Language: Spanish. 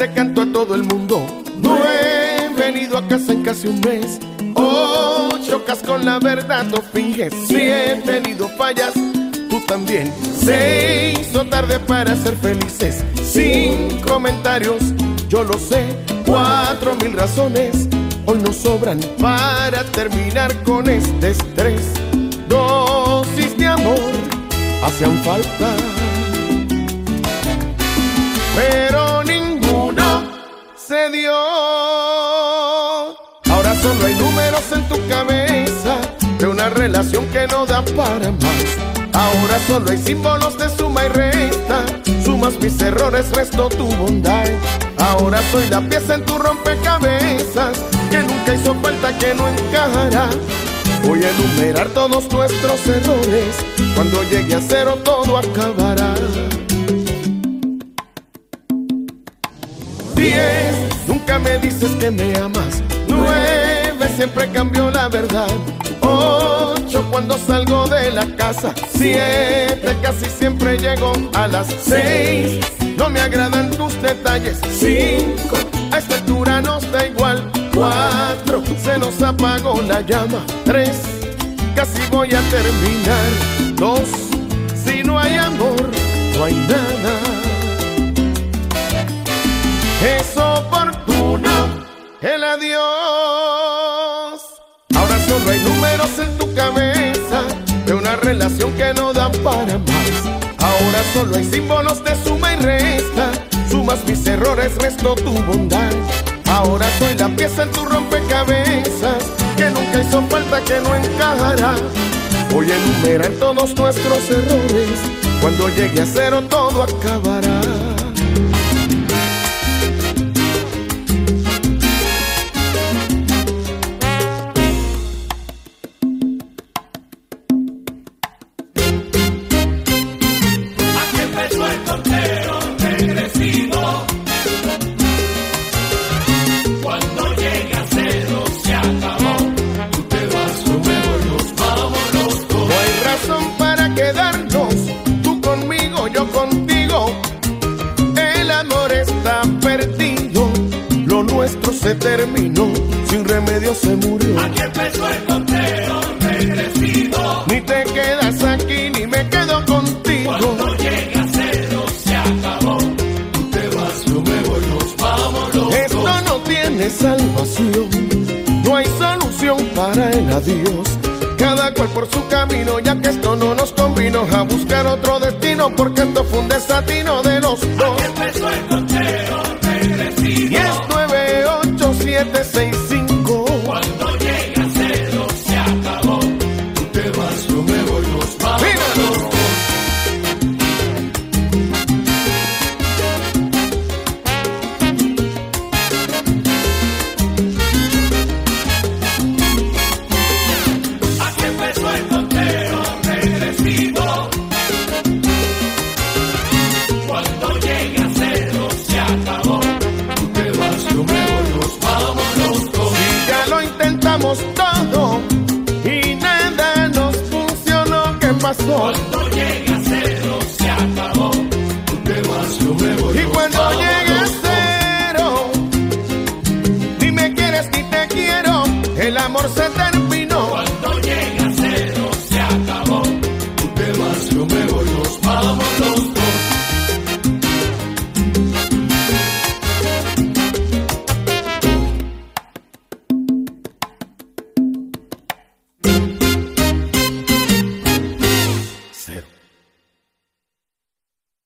te canto a todo el mundo. No he venido a casa en casi un mes. Oh, chocas con la verdad, no finges. Si he tenido fallas, tú también. Se hizo tarde para ser felices. Sin comentarios, yo lo sé. Cuatro mil razones hoy nos sobran para terminar con este estrés. Dosis de amor hacían falta, pero Ahora solo hay números en tu cabeza de una relación que no da para más. Ahora solo hay símbolos de suma y resta. Sumas mis errores, resto tu bondad. Ahora soy la pieza en tu rompecabezas que nunca hizo falta que no encajará. Voy a enumerar todos nuestros errores. Cuando llegue a cero todo acabará. Diez, me dices que me amas. Nueve, siempre cambió la verdad. Ocho, cuando salgo de la casa. Siete, casi siempre llego a las seis. No me agradan tus detalles. Cinco, a esta altura nos da igual. Cuatro, se nos apagó la llama. Tres, casi voy a terminar. Dos, Ahora solo hay números en tu cabeza de una relación que no da para más. Ahora solo hay símbolos de suma y resta. Sumas mis errores, resto tu bondad. Ahora soy la pieza en tu rompecabezas que nunca hizo falta que no encajará. Voy a enumerar todos nuestros errores. Cuando llegue a cero todo acabará. Nuestro se terminó, sin remedio se murió. Aquí empezó el conteo regresivo. Ni te quedas aquí, ni me quedo contigo. Cuando llegue a cero se acabó. Tú te vas, yo me voy, nos vamos Esto no tiene salvación, no hay solución para el adiós. Cada cual por su camino, ya que esto no nos convino a buscar otro destino, porque esto fue un desatino de los dos. Cuando llegue a cero se acabó, te vas nuevo. Y cuando llegue a cero, ni me quieres ni te quiero, el amor se